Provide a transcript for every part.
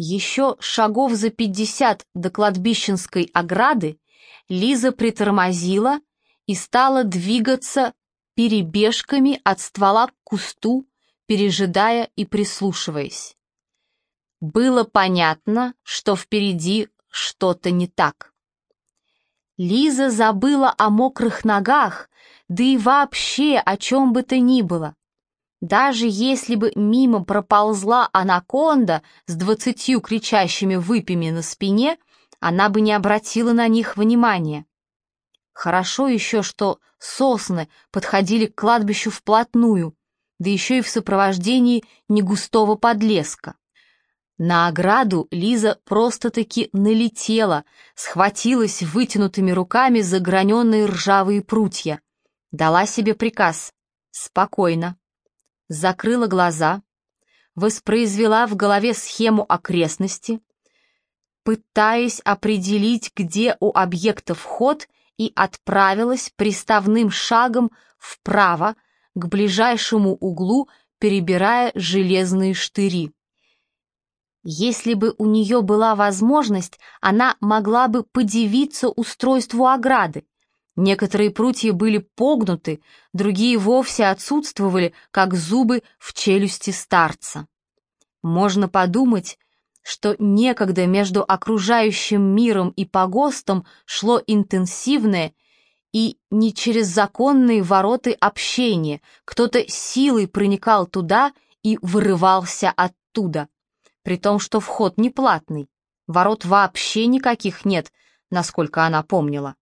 Еще шагов за пятьдесят до кладбищенской ограды Лиза притормозила и стала двигаться перебежками от ствола к кусту, пережидая и прислушиваясь. Было понятно, что впереди что-то не так. Лиза забыла о мокрых ногах, да и вообще о чем бы то ни было. Даже если бы мимо проползла анаконда с двадцатью кричащими выпями на спине, она бы не обратила на них внимания. Хорошо еще, что сосны подходили к кладбищу вплотную, да еще и в сопровождении негустого подлеска. На ограду Лиза просто-таки налетела, схватилась вытянутыми руками за граненые ржавые прутья. Дала себе приказ «Спокойно». Закрыла глаза, воспроизвела в голове схему окрестности, пытаясь определить, где у объекта вход, и отправилась приставным шагом вправо к ближайшему углу, перебирая железные штыри. Если бы у нее была возможность, она могла бы подивиться устройству ограды. Некоторые прутья были погнуты, другие вовсе отсутствовали, как зубы в челюсти старца. Можно подумать, что некогда между окружающим миром и погостом шло интенсивное и не через законные вороты общение, кто-то силой проникал туда и вырывался оттуда при том, что вход не платный. Ворот вообще никаких нет, насколько она помнила.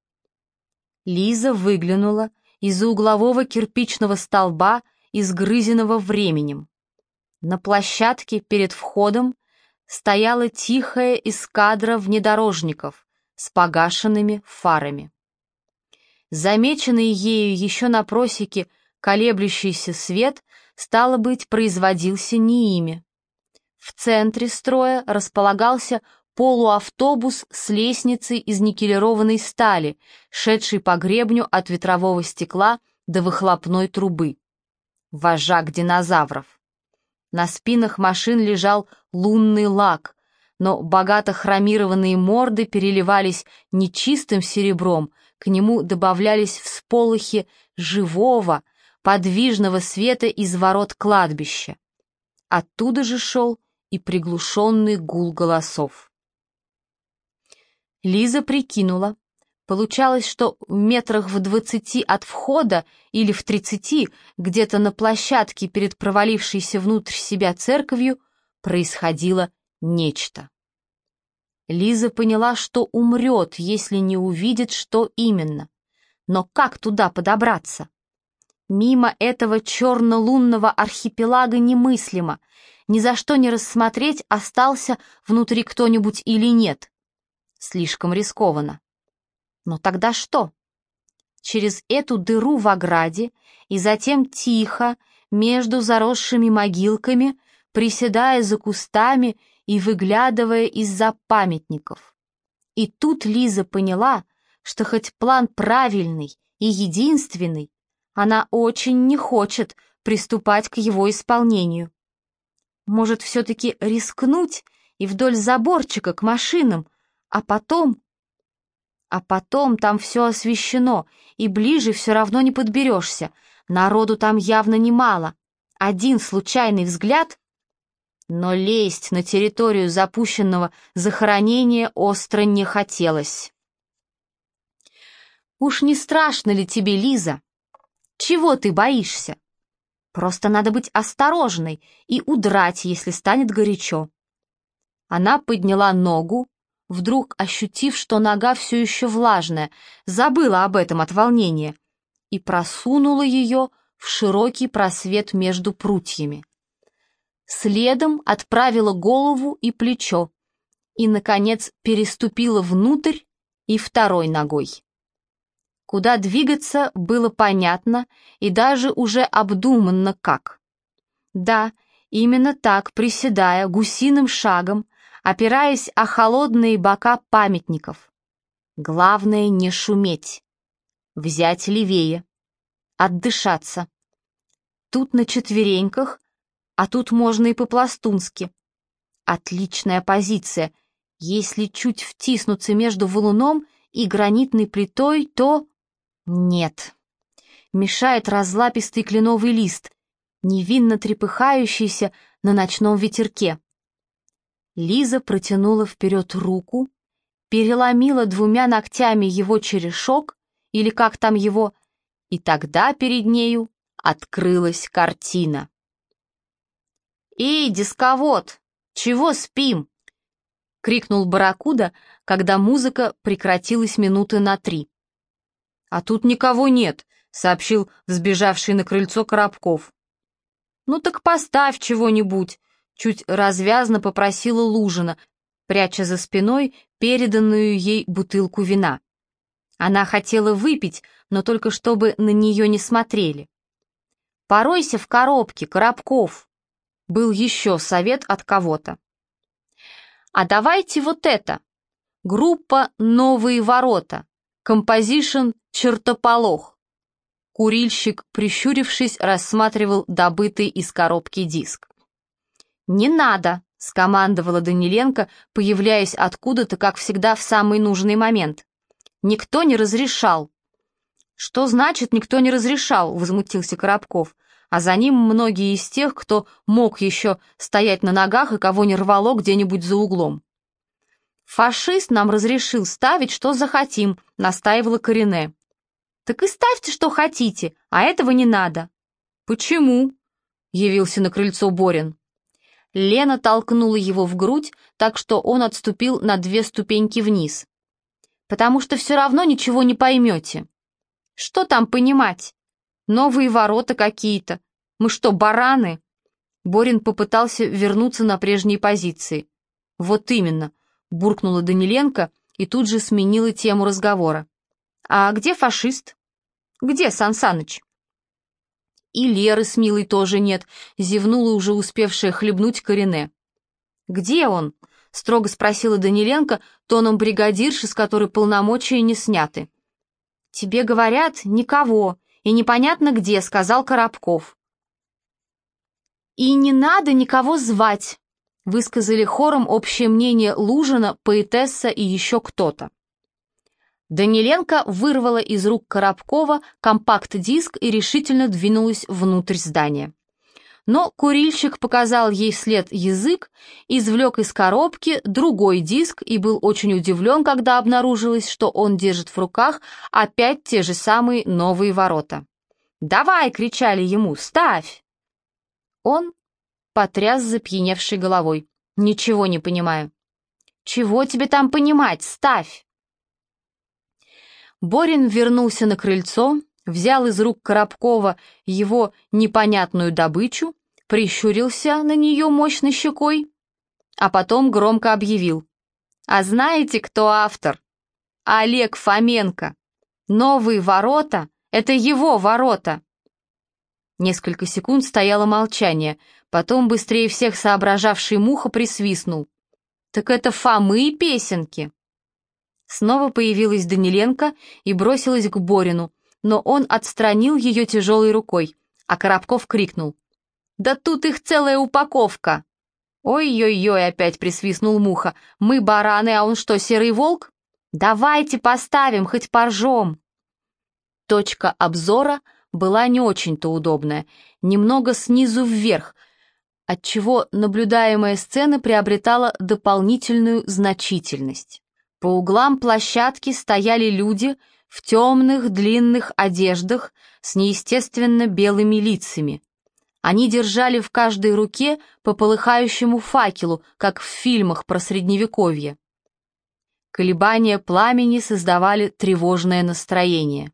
Лиза выглянула из-за углового кирпичного столба, изгрызенного временем. На площадке перед входом стояла тихая эскадра внедорожников с погашенными фарами. Замеченный ею еще на просеке колеблющийся свет, стало быть, производился не ими. В центре строя располагался полуавтобус с лестницей из никелированной стали, шедший по гребню от ветрового стекла до выхлопной трубы. Вожак динозавров. На спинах машин лежал лунный лак, но богато хромированные морды переливались нечистым серебром, к нему добавлялись всполохи живого, подвижного света из ворот кладбища. Оттуда же шел и приглушенный гул голосов. Лиза прикинула. Получалось, что в метрах в двадцати от входа или в тридцати, где-то на площадке перед провалившейся внутрь себя церковью, происходило нечто. Лиза поняла, что умрет, если не увидит, что именно. Но как туда подобраться? Мимо этого черно-лунного архипелага немыслимо — ни за что не рассмотреть, остался внутри кто-нибудь или нет. Слишком рискованно. Но тогда что? Через эту дыру в ограде и затем тихо, между заросшими могилками, приседая за кустами и выглядывая из-за памятников. И тут Лиза поняла, что хоть план правильный и единственный, она очень не хочет приступать к его исполнению. Может, все-таки рискнуть и вдоль заборчика к машинам, а потом... А потом там все освещено, и ближе все равно не подберешься. Народу там явно немало. Один случайный взгляд... Но лезть на территорию запущенного захоронения остро не хотелось. «Уж не страшно ли тебе, Лиза? Чего ты боишься?» Просто надо быть осторожной и удрать, если станет горячо. Она подняла ногу, вдруг ощутив, что нога все еще влажная, забыла об этом от волнения, и просунула ее в широкий просвет между прутьями. Следом отправила голову и плечо, и, наконец, переступила внутрь и второй ногой. Куда двигаться, было понятно и даже уже обдуманно как. Да, именно так, приседая гусиным шагом, опираясь о холодные бока памятников. Главное не шуметь. Взять левее. Отдышаться. Тут на четвереньках, а тут можно и по-пластунски. Отличная позиция. Если чуть втиснуться между валуном и гранитной плитой, то... Нет. Мешает разлапистый кленовый лист, невинно трепыхающийся на ночном ветерке. Лиза протянула вперед руку, переломила двумя ногтями его черешок, или как там его, и тогда перед нею открылась картина. «Эй, дисковод, чего спим?» — крикнул Барракуда, когда музыка прекратилась минуты на три. «А тут никого нет», — сообщил взбежавший на крыльцо Коробков. «Ну так поставь чего-нибудь», — чуть развязно попросила Лужина, пряча за спиной переданную ей бутылку вина. Она хотела выпить, но только чтобы на нее не смотрели. «Поройся в коробке, Коробков!» Был еще совет от кого-то. «А давайте вот это. Группа «Новые ворота». Composition «Чертополох». Курильщик, прищурившись, рассматривал добытый из коробки диск. «Не надо!» — скомандовала Даниленко, появляясь откуда-то, как всегда, в самый нужный момент. «Никто не разрешал». «Что значит, никто не разрешал?» — возмутился Коробков. А за ним многие из тех, кто мог еще стоять на ногах и кого не рвало где-нибудь за углом. «Фашист нам разрешил ставить, что захотим», — настаивала Корене. «Так и ставьте, что хотите, а этого не надо». «Почему?» — явился на крыльцо Борин. Лена толкнула его в грудь, так что он отступил на две ступеньки вниз. «Потому что все равно ничего не поймете». «Что там понимать? Новые ворота какие-то. Мы что, бараны?» Борин попытался вернуться на прежние позиции. «Вот именно», — буркнула Даниленко и тут же сменила тему разговора. «А где фашист?» «Где Сан Саныч?» И Леры с Милой тоже нет, зевнула уже успевшая хлебнуть Корене. «Где он?» — строго спросила Даниленко, тоном бригадирши, с которой полномочия не сняты. «Тебе говорят, никого, и непонятно где», — сказал Коробков. «И не надо никого звать», — высказали хором общее мнение Лужина, поэтесса и еще кто-то. Даниленко вырвала из рук Коробкова компакт-диск и решительно двинулась внутрь здания. Но курильщик показал ей след язык, извлек из коробки другой диск и был очень удивлен, когда обнаружилось, что он держит в руках опять те же самые новые ворота. «Давай!» — кричали ему, «ставь!» Он потряс запьяневшей головой. «Ничего не понимаю». «Чего тебе там понимать? Ставь!» Борин вернулся на крыльцо, взял из рук Коробкова его непонятную добычу, прищурился на нее мощной щекой, а потом громко объявил. «А знаете, кто автор? Олег Фоменко. Новые ворота — это его ворота!» Несколько секунд стояло молчание, потом быстрее всех соображавший Муха присвистнул. «Так это Фомы песенки!» Снова появилась Даниленко и бросилась к Борину, но он отстранил ее тяжелой рукой, а Коробков крикнул. «Да тут их целая упаковка!» «Ой-ой-ой!» — опять присвистнул Муха. «Мы бараны, а он что, серый волк? Давайте поставим, хоть поржем!» Точка обзора была не очень-то удобная, немного снизу вверх, отчего наблюдаемая сцена приобретала дополнительную значительность. По углам площадки стояли люди в темных длинных одеждах с неестественно белыми лицами. Они держали в каждой руке по полыхающему факелу, как в фильмах про Средневековье. Колебания пламени создавали тревожное настроение.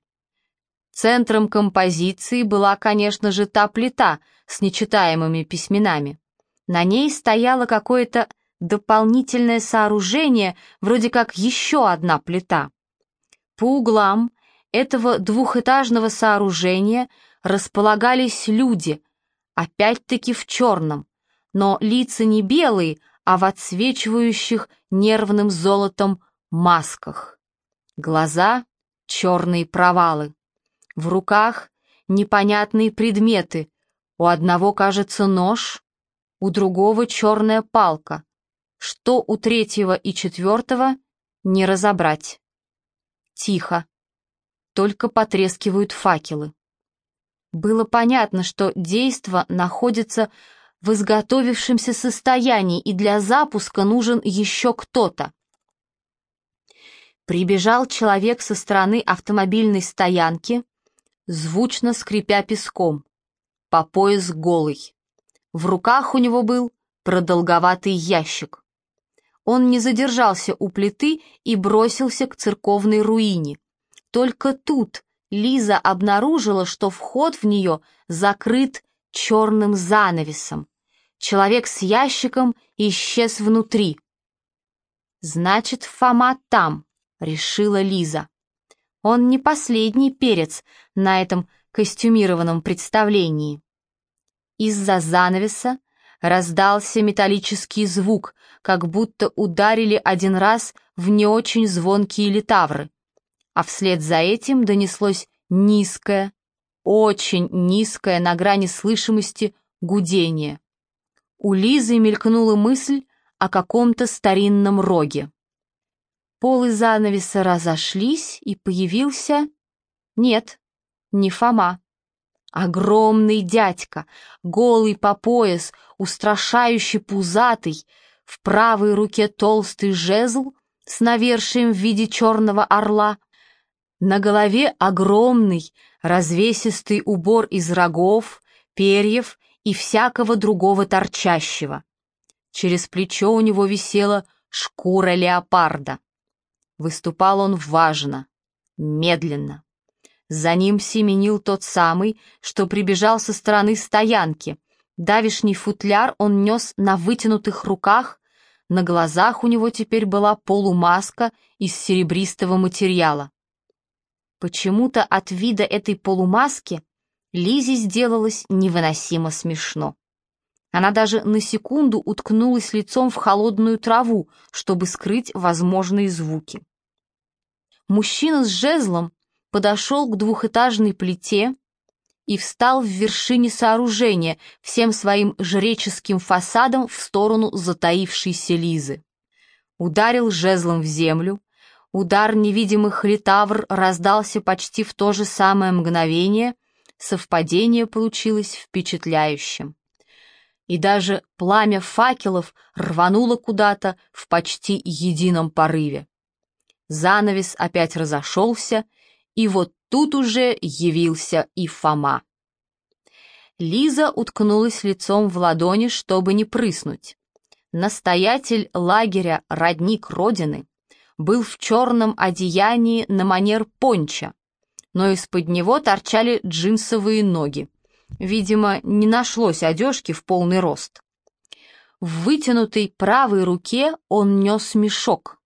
Центром композиции была, конечно же, та плита с нечитаемыми письменами. На ней стояло какое-то дополнительное сооружение, вроде как еще одна плита. По углам этого двухэтажного сооружения располагались люди, опять-таки в черном, но лица не белые, а в отсвечивающих нервным золотом масках. Глаза — черные провалы. В руках непонятные предметы. У одного, кажется, нож, у другого черная палка. Что у третьего и четвертого не разобрать. Тихо. Только потрескивают факелы. Было понятно, что действо находится в изготовившемся состоянии, и для запуска нужен еще кто-то. Прибежал человек со стороны автомобильной стоянки, звучно скрипя песком, по пояс голый. В руках у него был продолговатый ящик. Он не задержался у плиты и бросился к церковной руине. Только тут Лиза обнаружила, что вход в нее закрыт черным занавесом. Человек с ящиком исчез внутри. «Значит, Фома там», — решила Лиза. «Он не последний перец на этом костюмированном представлении». Из-за занавеса раздался металлический звук, как будто ударили один раз в не очень звонкие литавры а вслед за этим донеслось низкое, очень низкое на грани слышимости гудение. У Лизы мелькнула мысль о каком-то старинном роге. Полы занавеса разошлись, и появился... Нет, не Фома. Огромный дядька, голый по пояс, устрашающий пузатый, в правой руке толстый жезл с навершием в виде черного орла — на голове огромный, развесистый убор из рогов, перьев и всякого другого торчащего. Через плечо у него висела шкура леопарда. Выступал он важно, медленно. За ним семенил тот самый, что прибежал со стороны стоянки. Давишний футляр он нес на вытянутых руках, на глазах у него теперь была полумаска из серебристого материала. Почему-то от вида этой полумаски Лизе сделалось невыносимо смешно. Она даже на секунду уткнулась лицом в холодную траву, чтобы скрыть возможные звуки. Мужчина с жезлом подошел к двухэтажной плите и встал в вершине сооружения всем своим жреческим фасадом в сторону затаившейся Лизы. Ударил жезлом в землю, Удар невидимых литавр раздался почти в то же самое мгновение, совпадение получилось впечатляющим. И даже пламя факелов рвануло куда-то в почти едином порыве. Занавес опять разошелся, и вот тут уже явился и Фома. Лиза уткнулась лицом в ладони, чтобы не прыснуть. Настоятель лагеря «Родник Родины» был в черном одеянии на манер понча, но из-под него торчали джинсовые ноги. Видимо, не нашлось одежки в полный рост. В вытянутой правой руке он нес мешок.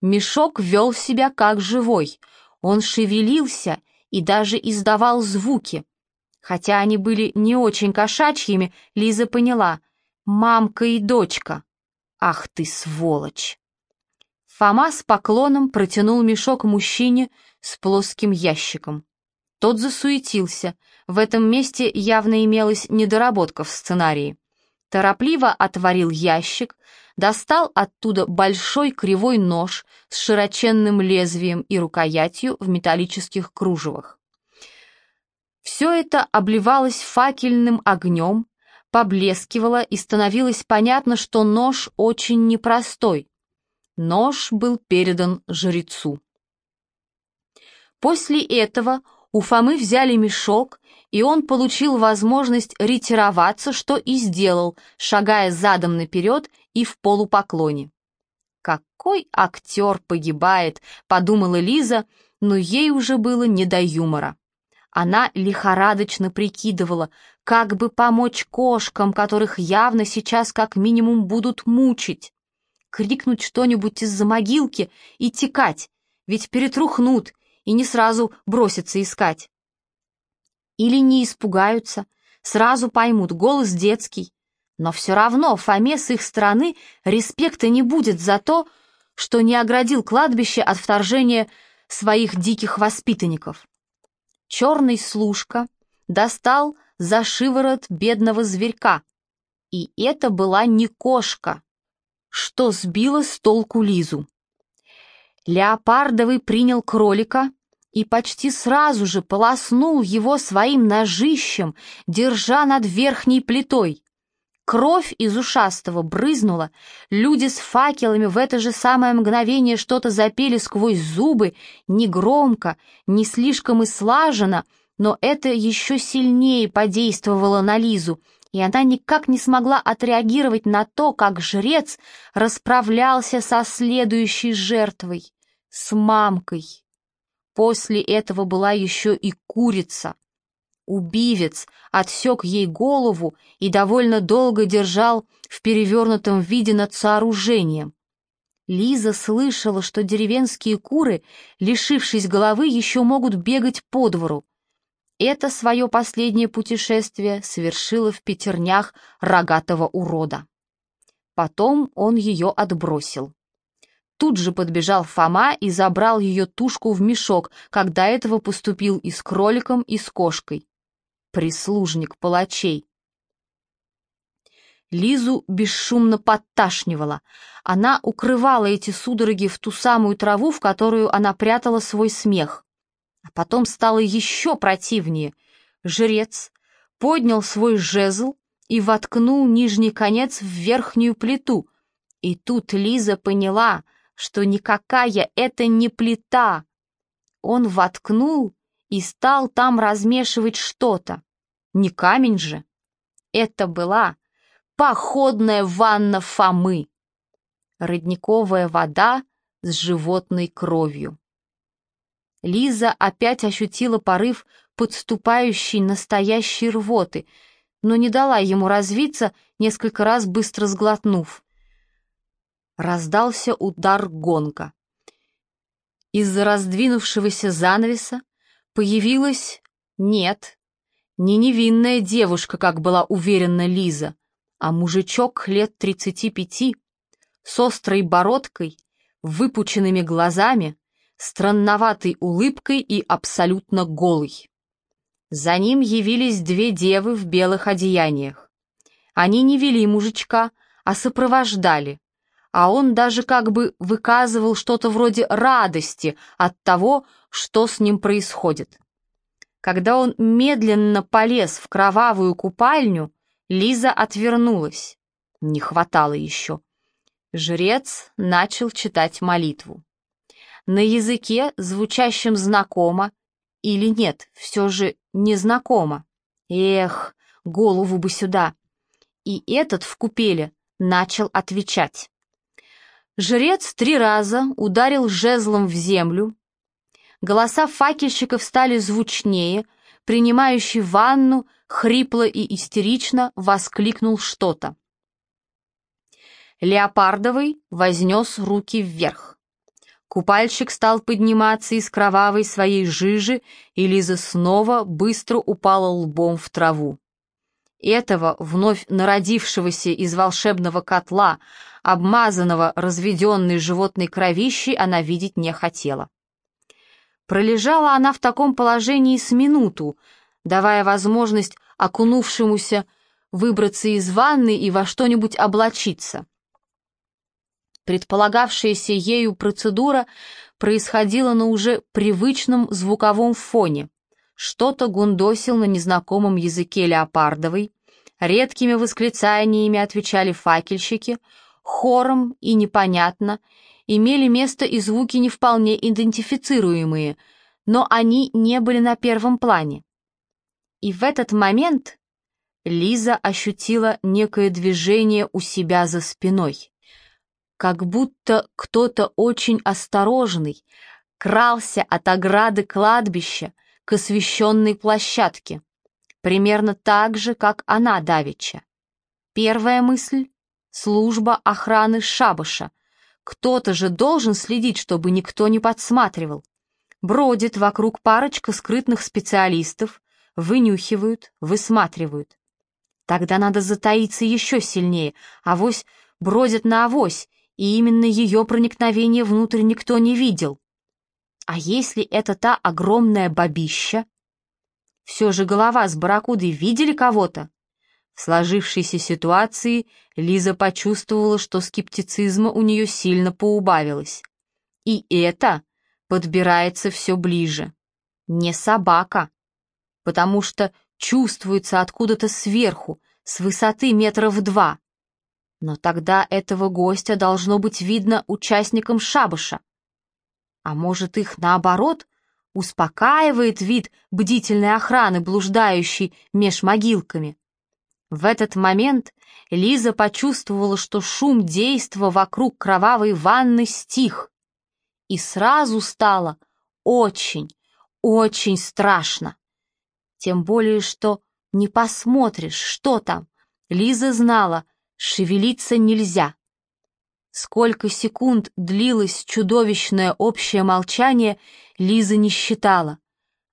Мешок вел себя как живой, он шевелился и даже издавал звуки. Хотя они были не очень кошачьими, Лиза поняла — мамка и дочка. Ах ты сволочь! Фома с поклоном протянул мешок мужчине с плоским ящиком. Тот засуетился. В этом месте явно имелась недоработка в сценарии. Торопливо отворил ящик, достал оттуда большой кривой нож с широченным лезвием и рукоятью в металлических кружевах. Все это обливалось факельным огнем, поблескивало и становилось понятно, что нож очень непростой. Нож был передан жрецу. После этого у Фомы взяли мешок, и он получил возможность ретироваться, что и сделал, шагая задом наперед и в полупоклоне. «Какой актер погибает!» — подумала Лиза, но ей уже было не до юмора. Она лихорадочно прикидывала, как бы помочь кошкам, которых явно сейчас как минимум будут мучить крикнуть что-нибудь из-за могилки и текать, ведь перетрухнут и не сразу бросятся искать. Или не испугаются, сразу поймут, голос детский. Но все равно Фоме с их стороны респекта не будет за то, что не оградил кладбище от вторжения своих диких воспитанников. Черный служка достал за шиворот бедного зверька, и это была не кошка, что сбило с толку Лизу. Леопардовый принял кролика и почти сразу же полоснул его своим ножищем, держа над верхней плитой. Кровь из ушастого брызнула, люди с факелами в это же самое мгновение что-то запели сквозь зубы, не громко, не слишком и слаженно, но это еще сильнее подействовало на Лизу, и она никак не смогла отреагировать на то, как жрец расправлялся со следующей жертвой, с мамкой. После этого была еще и курица. Убивец отсек ей голову и довольно долго держал в перевернутом виде над сооружением. Лиза слышала, что деревенские куры, лишившись головы, еще могут бегать по двору. Это свое последнее путешествие совершило в пятернях рогатого урода. Потом он ее отбросил. Тут же подбежал Фома и забрал ее тушку в мешок, как до этого поступил и с кроликом, и с кошкой прислужник палачей. Лизу бесшумно подташнивала. Она укрывала эти судороги в ту самую траву, в которую она прятала свой смех. А потом стало еще противнее. Жрец поднял свой жезл и воткнул нижний конец в верхнюю плиту. И тут Лиза поняла, что никакая это не плита. Он воткнул и стал там размешивать что-то. Не камень же. Это была походная ванна Фомы. Родниковая вода с животной кровью. Лиза опять ощутила порыв подступающей настоящей рвоты, но не дала ему развиться, несколько раз быстро сглотнув. Раздался удар гонка. Из-за раздвинувшегося занавеса появилась, нет, не невинная девушка, как была уверена Лиза, а мужичок лет тридцати пяти, с острой бородкой, выпученными глазами, странноватой улыбкой и абсолютно голый. За ним явились две девы в белых одеяниях. Они не вели мужичка, а сопровождали, а он даже как бы выказывал что-то вроде радости от того, что с ним происходит. Когда он медленно полез в кровавую купальню, Лиза отвернулась. Не хватало еще. Жрец начал читать молитву. На языке, звучащем знакомо, или нет, все же незнакомо. Эх, голову бы сюда. И этот в купеле начал отвечать. Жрец три раза ударил жезлом в землю, Голоса факельщиков стали звучнее, принимающий ванну хрипло и истерично воскликнул что-то. Леопардовый вознес руки вверх. Купальщик стал подниматься из кровавой своей жижи, и Лиза снова быстро упала лбом в траву. Этого, вновь народившегося из волшебного котла, обмазанного разведенной животной кровищей, она видеть не хотела. Пролежала она в таком положении с минуту, давая возможность окунувшемуся выбраться из ванны и во что-нибудь облачиться. Предполагавшаяся ею процедура происходила на уже привычном звуковом фоне. Что-то гундосил на незнакомом языке леопардовой, редкими восклицаниями отвечали факельщики, хором и непонятно — имели место и звуки не вполне идентифицируемые, но они не были на первом плане. И в этот момент Лиза ощутила некое движение у себя за спиной, как будто кто-то очень осторожный крался от ограды кладбища к освещенной площадке, примерно так же, как она давеча. Первая мысль — служба охраны шабаша, кто-то же должен следить, чтобы никто не подсматривал. Бродит вокруг парочка скрытных специалистов, вынюхивают, высматривают. Тогда надо затаиться еще сильнее, авось бродит на авось, и именно ее проникновение внутрь никто не видел. А если это та огромная бабища? Все же голова с барракудой видели кого-то? Сложившейся ситуации Лиза почувствовала, что скептицизма у нее сильно поубавилось. И это подбирается все ближе. Не собака, потому что чувствуется откуда-то сверху, с высоты метров два. Но тогда этого гостя должно быть видно участникам шабаша. А может, их, наоборот, успокаивает вид бдительной охраны, блуждающей меж могилками. В этот момент Лиза почувствовала, что шум действа вокруг кровавой ванны стих, и сразу стало очень, очень страшно. Тем более, что не посмотришь, что там. Лиза знала, шевелиться нельзя. Сколько секунд длилось чудовищное общее молчание, Лиза не считала.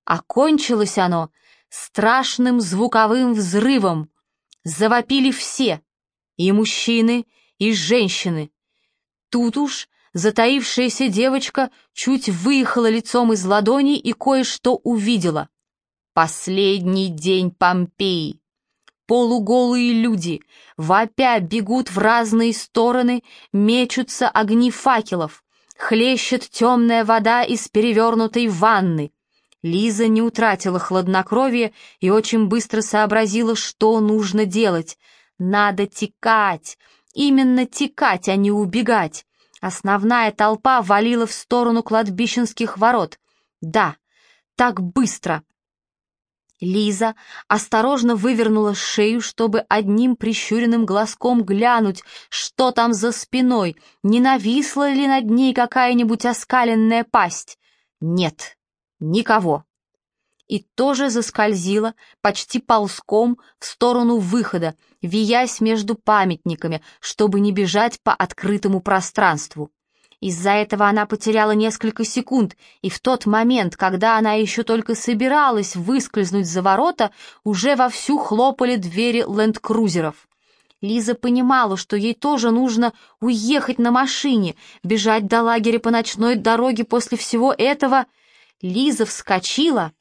Окончилось оно страшным звуковым взрывом, Завопили все, и мужчины, и женщины. Тут уж затаившаяся девочка чуть выехала лицом из ладони и кое-что увидела. Последний день Помпеи. Полуголые люди, вопя, бегут в разные стороны, мечутся огни факелов, хлещет темная вода из перевернутой ванны. Лиза не утратила хладнокровие и очень быстро сообразила, что нужно делать. Надо текать, именно текать, а не убегать. Основная толпа валила в сторону кладбищенских ворот. Да, так быстро. Лиза осторожно вывернула шею, чтобы одним прищуренным глазком глянуть, что там за спиной, не нависла ли над ней какая-нибудь оскаленная пасть. Нет, Никого. И тоже заскользила, почти ползком, в сторону выхода, виясь между памятниками, чтобы не бежать по открытому пространству. Из-за этого она потеряла несколько секунд, и в тот момент, когда она еще только собиралась выскользнуть за ворота, уже вовсю хлопали двери ленд-крузеров. Лиза понимала, что ей тоже нужно уехать на машине, бежать до лагеря по ночной дороге после всего этого — Лиза вскочила,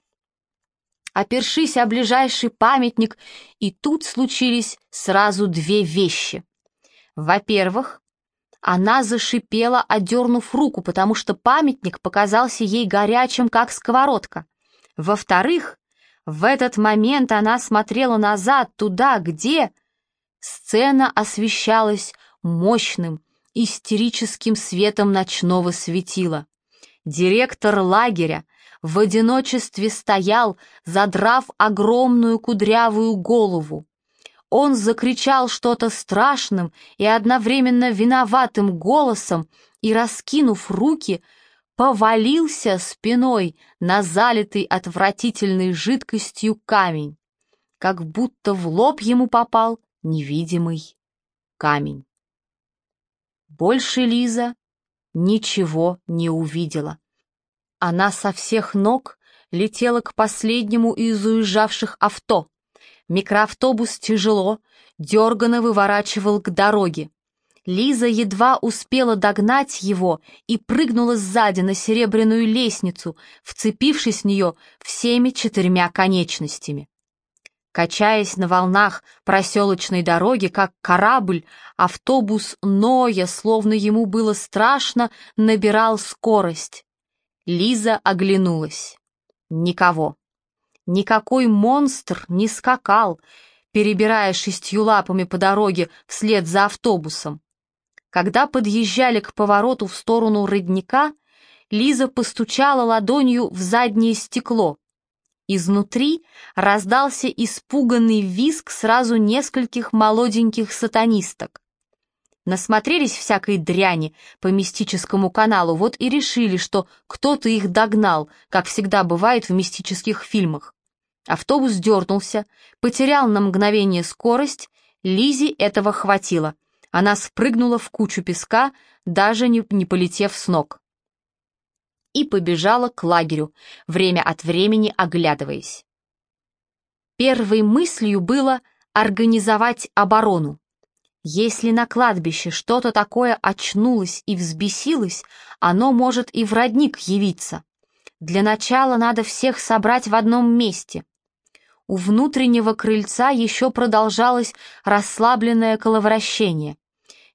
опершись о ближайший памятник, и тут случились сразу две вещи. Во-первых, она зашипела, одернув руку, потому что памятник показался ей горячим, как сковородка. Во-вторых, в этот момент она смотрела назад, туда, где... Сцена освещалась мощным, истерическим светом ночного светила. Директор лагеря в одиночестве стоял, задрав огромную кудрявую голову. Он закричал что-то страшным и одновременно виноватым голосом и, раскинув руки, повалился спиной на залитый отвратительной жидкостью камень, как будто в лоб ему попал невидимый камень. Больше Лиза ничего не увидела. Она со всех ног летела к последнему из уезжавших авто. Микроавтобус тяжело, дерганно выворачивал к дороге. Лиза едва успела догнать его и прыгнула сзади на серебряную лестницу, вцепившись в нее всеми четырьмя конечностями. Качаясь на волнах проселочной дороги, как корабль, автобус Ноя, словно ему было страшно, набирал скорость. Лиза оглянулась. Никого. Никакой монстр не скакал, перебирая шестью лапами по дороге вслед за автобусом. Когда подъезжали к повороту в сторону родника, Лиза постучала ладонью в заднее стекло. Изнутри раздался испуганный визг сразу нескольких молоденьких сатанисток. Насмотрелись всякой дряни по мистическому каналу, вот и решили, что кто-то их догнал, как всегда бывает в мистических фильмах. Автобус дернулся, потерял на мгновение скорость, Лизе этого хватило. Она спрыгнула в кучу песка, даже не, не полетев с ног и побежала к лагерю, время от времени оглядываясь. Первой мыслью было организовать оборону. Если на кладбище что-то такое очнулось и взбесилось, оно может и в родник явиться. Для начала надо всех собрать в одном месте. у внутреннего крыльца еще продолжалось расслабленное коловращение.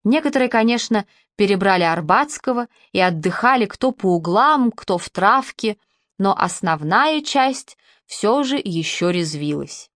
Некоторые, конечно, перебрали Арбатского и отдыхали кто по углам, кто в травке, но основная часть все же еще резвилась.